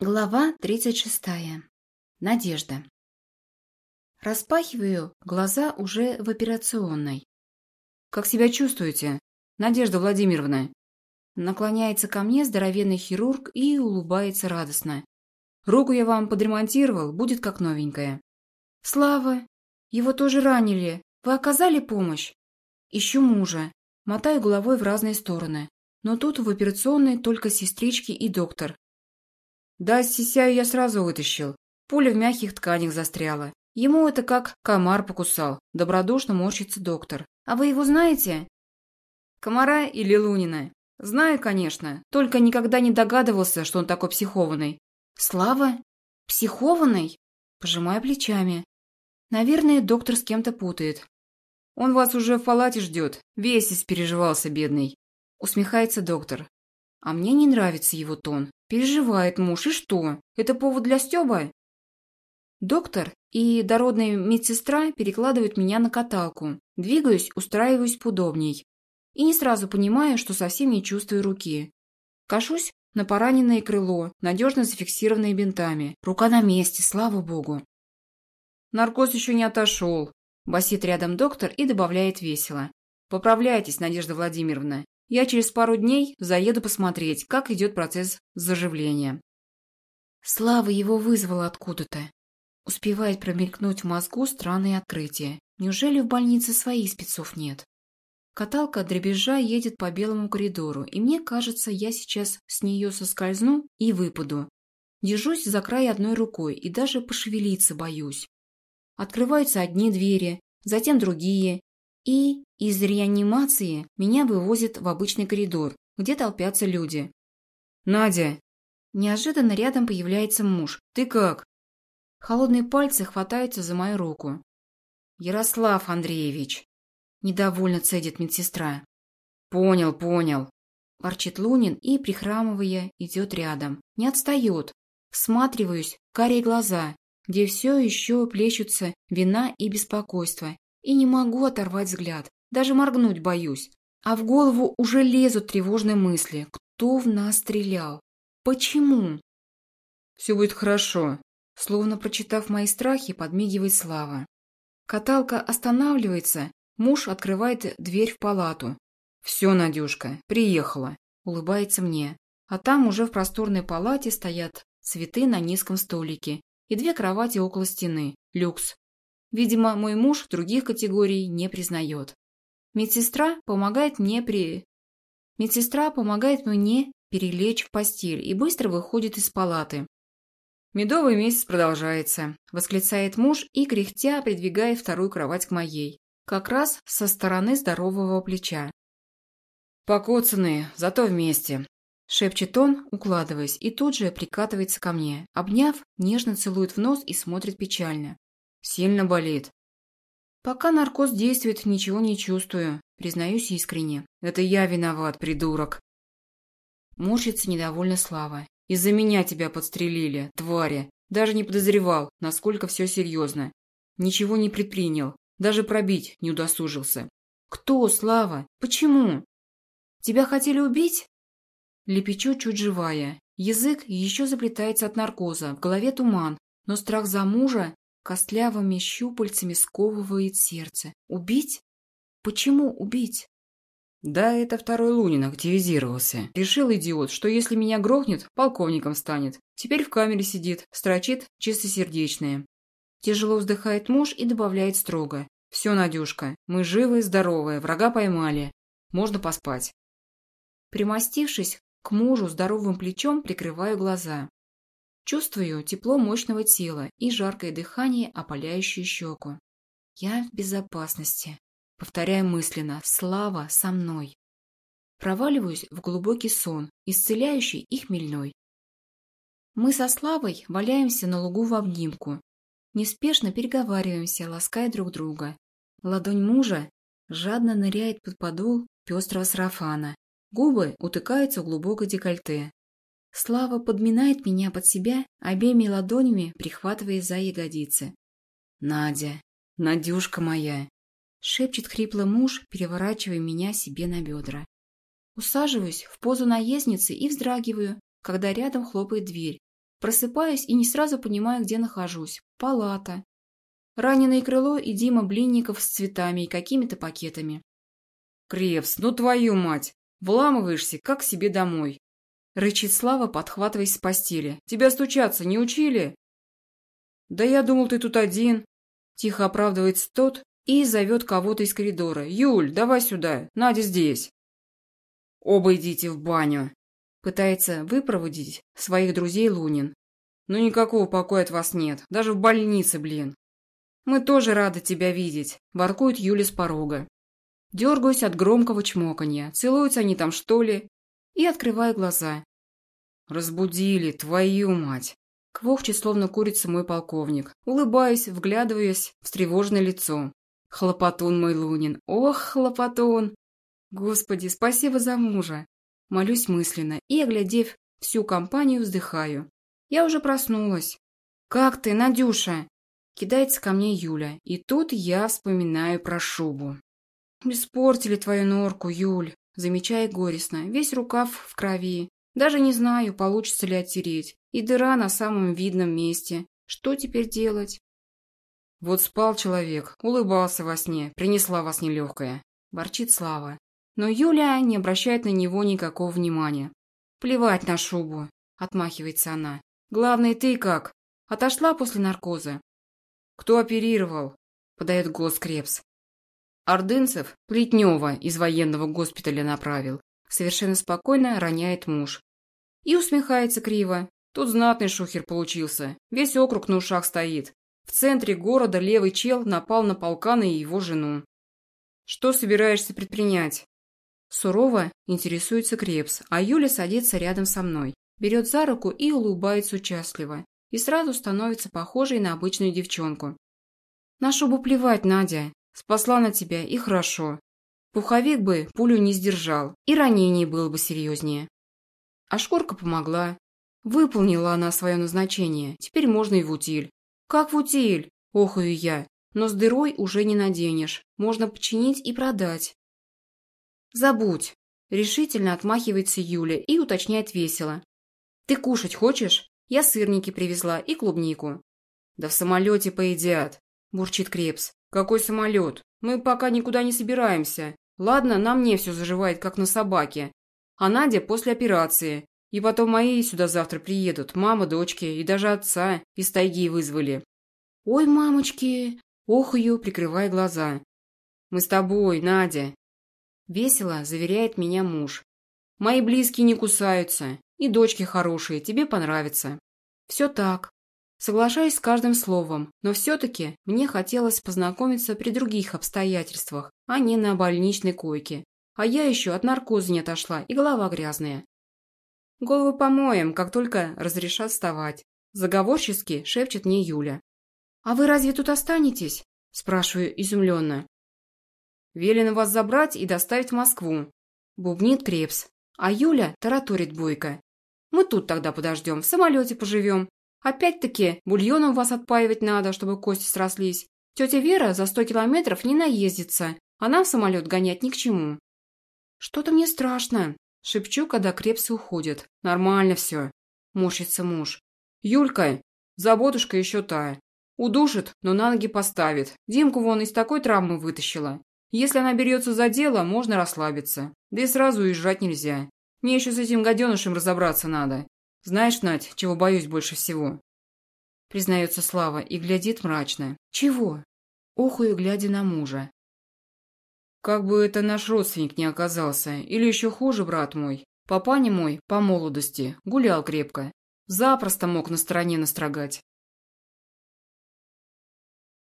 Глава 36. Надежда. Распахиваю глаза уже в операционной. «Как себя чувствуете, Надежда Владимировна?» Наклоняется ко мне здоровенный хирург и улыбается радостно. «Руку я вам подремонтировал, будет как новенькая». «Слава! Его тоже ранили. Вы оказали помощь?» Ищу мужа. Мотаю головой в разные стороны. Но тут в операционной только сестрички и доктор. Да, Сисяю я сразу вытащил. Пуля в мягких тканях застряла. Ему это как комар покусал. Добродушно морщится доктор. А вы его знаете? Комара или Лунина? Знаю, конечно. Только никогда не догадывался, что он такой психованный. Слава? Психованный? Пожимаю плечами. Наверное, доктор с кем-то путает. Он вас уже в палате ждет. Весь испереживался, бедный. Усмехается доктор. А мне не нравится его тон. Переживает муж, и что? Это повод для стёба? Доктор и дородная медсестра перекладывают меня на каталку. Двигаюсь, устраиваюсь поудобней. И не сразу понимаю, что совсем не чувствую руки. Кашусь на пораненное крыло, надежно зафиксированное бинтами. Рука на месте, слава богу. Наркоз еще не отошел. Басит рядом доктор и добавляет весело. Поправляйтесь, Надежда Владимировна. Я через пару дней заеду посмотреть, как идет процесс заживления. Слава его вызвала откуда-то. Успевает промелькнуть в мозгу странные открытия. Неужели в больнице своих спецов нет? Каталка дребезжа едет по белому коридору, и мне кажется, я сейчас с нее соскользну и выпаду. Держусь за край одной рукой и даже пошевелиться боюсь. Открываются одни двери, затем другие, и из реанимации меня вывозят в обычный коридор, где толпятся люди. «Надя!» Неожиданно рядом появляется муж. «Ты как?» Холодные пальцы хватаются за мою руку. «Ярослав Андреевич!» Недовольно цедит медсестра. «Понял, понял!» Ворчит Лунин и, прихрамывая, идет рядом. Не отстает. Всматриваюсь, карие глаза, где все еще плещутся вина и беспокойство, и не могу оторвать взгляд, даже моргнуть боюсь. А в голову уже лезут тревожные мысли. Кто в нас стрелял? Почему? Все будет хорошо. Словно прочитав мои страхи, подмигивает Слава. Каталка останавливается, муж открывает дверь в палату. «Все, Надюшка, приехала», – улыбается мне. А там уже в просторной палате стоят цветы на низком столике и две кровати около стены. Люкс. Видимо, мой муж других категорий не признает. Медсестра помогает мне при... Медсестра помогает мне перелечь в постель и быстро выходит из палаты. «Медовый месяц продолжается», – восклицает муж и, кряхтя, придвигает вторую кровать к моей. Как раз со стороны здорового плеча. «Покоцанные, зато вместе», – шепчет он, укладываясь, и тут же прикатывается ко мне. Обняв, нежно целует в нос и смотрит печально. Сильно болит. Пока наркоз действует, ничего не чувствую. Признаюсь искренне. Это я виноват, придурок. Морщится недовольно Слава. Из-за меня тебя подстрелили, твари. Даже не подозревал, насколько все серьезно. Ничего не предпринял. Даже пробить не удосужился. Кто, Слава? Почему? Тебя хотели убить? Лепечу чуть живая. Язык еще заплетается от наркоза, в голове туман, но страх за мужа костлявыми щупальцами сковывает сердце. Убить? Почему убить? Да, это второй Лунин активизировался. Решил идиот, что если меня грохнет, полковником станет. Теперь в камере сидит, строчит чистосердечное. Тяжело вздыхает муж и добавляет строго. Все, Надюшка, мы живы, здоровы, врага поймали. Можно поспать. Примостившись к мужу здоровым плечом, прикрываю глаза. Чувствую тепло мощного тела и жаркое дыхание, опаляющее щеку. Я в безопасности. Повторяю мысленно «Слава со мной». Проваливаюсь в глубокий сон, исцеляющий и хмельной. Мы со Славой валяемся на лугу в обнимку. Неспешно переговариваемся, лаская друг друга. Ладонь мужа жадно ныряет под подол пестрого сарафана. Губы утыкаются в глубокое декольте. Слава подминает меня под себя, обеими ладонями прихватывая за ягодицы. «Надя, Надюшка моя!» — шепчет хрипло муж, переворачивая меня себе на бедра. Усаживаюсь в позу наездницы и вздрагиваю, когда рядом хлопает дверь. Просыпаюсь и не сразу понимаю, где нахожусь. Палата. Раненое крыло и Дима Блинников с цветами и какими-то пакетами. «Крепс, ну твою мать! Вламываешься, как себе домой!» Рычит Слава, подхватываясь с постели. «Тебя стучаться не учили?» «Да я думал, ты тут один!» Тихо оправдывается тот и зовет кого-то из коридора. «Юль, давай сюда, Надя здесь!» «Оба идите в баню!» Пытается выпроводить своих друзей Лунин. «Ну никакого покоя от вас нет, даже в больнице, блин!» «Мы тоже рады тебя видеть», – воркует Юля с порога. Дергаюсь от громкого чмоканья. Целуются они там, что ли? И открываю глаза. «Разбудили, твою мать!» Квохчет, словно курица мой полковник. Улыбаюсь, вглядываясь в встревоженное лицо. Хлопотун мой Лунин. Ох, хлопотун! Господи, спасибо за мужа. Молюсь мысленно и, оглядев всю компанию, вздыхаю. Я уже проснулась. «Как ты, Надюша?» Кидается ко мне Юля, и тут я вспоминаю про шубу. «Испортили твою норку, Юль», замечая горестно, весь рукав в крови. Даже не знаю, получится ли оттереть. И дыра на самом видном месте. Что теперь делать? Вот спал человек, улыбался во сне, принесла вас нелегкая. Борчит Слава. Но Юля не обращает на него никакого внимания. «Плевать на шубу», – отмахивается она. «Главное, ты как? Отошла после наркоза?» «Кто оперировал?» – подает голос Крепс. Ордынцев Плетнева из военного госпиталя направил. Совершенно спокойно роняет муж. И усмехается криво. Тут знатный шухер получился. Весь округ на ушах стоит. В центре города левый чел напал на полкана и его жену. Что собираешься предпринять? Сурово интересуется Крепс, а Юля садится рядом со мной, берет за руку и улыбается участливо. И сразу становится похожей на обычную девчонку. На шубу плевать, Надя. Спасла на тебя, и хорошо. Пуховик бы пулю не сдержал, и ранение было бы серьезнее. А шкурка помогла. Выполнила она свое назначение, теперь можно и в утиль. Как в утиль? Охаю я. Но с дырой уже не наденешь. Можно починить и продать. Забудь. Решительно отмахивается Юля и уточняет весело. Ты кушать хочешь? Я сырники привезла и клубнику. Да в самолете поедят, бурчит Крепс. Какой самолет? Мы пока никуда не собираемся. Ладно, на мне все заживает, как на собаке. А Надя после операции. И потом мои сюда завтра приедут. Мама, дочки и даже отца из тайги вызвали. Ой, мамочки! Охую, прикрывая глаза. Мы с тобой, Надя. Весело заверяет меня муж. Мои близкие не кусаются. И дочки хорошие, тебе понравится. Все так. Соглашаюсь с каждым словом, но все-таки мне хотелось познакомиться при других обстоятельствах, а не на больничной койке. А я еще от наркоза не отошла, и голова грязная. Голову помоем, как только разрешат вставать. Заговорчески шепчет мне Юля. «А вы разве тут останетесь?» – спрашиваю изумленно. «Велено вас забрать и доставить в Москву», – бубнит Крепс. А Юля тараторит бойко. «Мы тут тогда подождем, в самолете поживем. Опять-таки, бульоном вас отпаивать надо, чтобы кости срослись. Тетя Вера за сто километров не наездится, она в самолет гонять ни к чему». «Что-то мне страшно», – шепчу, когда крепсы уходят. «Нормально все», – морщится муж. «Юлька, заботушка еще та. Удушит, но на ноги поставит. Димку вон из такой травмы вытащила. Если она берется за дело, можно расслабиться. Да и сразу уезжать нельзя. Мне еще с этим гаденышем разобраться надо. Знаешь, Надь, чего боюсь больше всего?» Признается Слава и глядит мрачно. «Чего?» Охую, глядя на мужа. Как бы это наш родственник не оказался, или еще хуже, брат мой. Папаня мой, по молодости, гулял крепко. Запросто мог на стороне настрогать.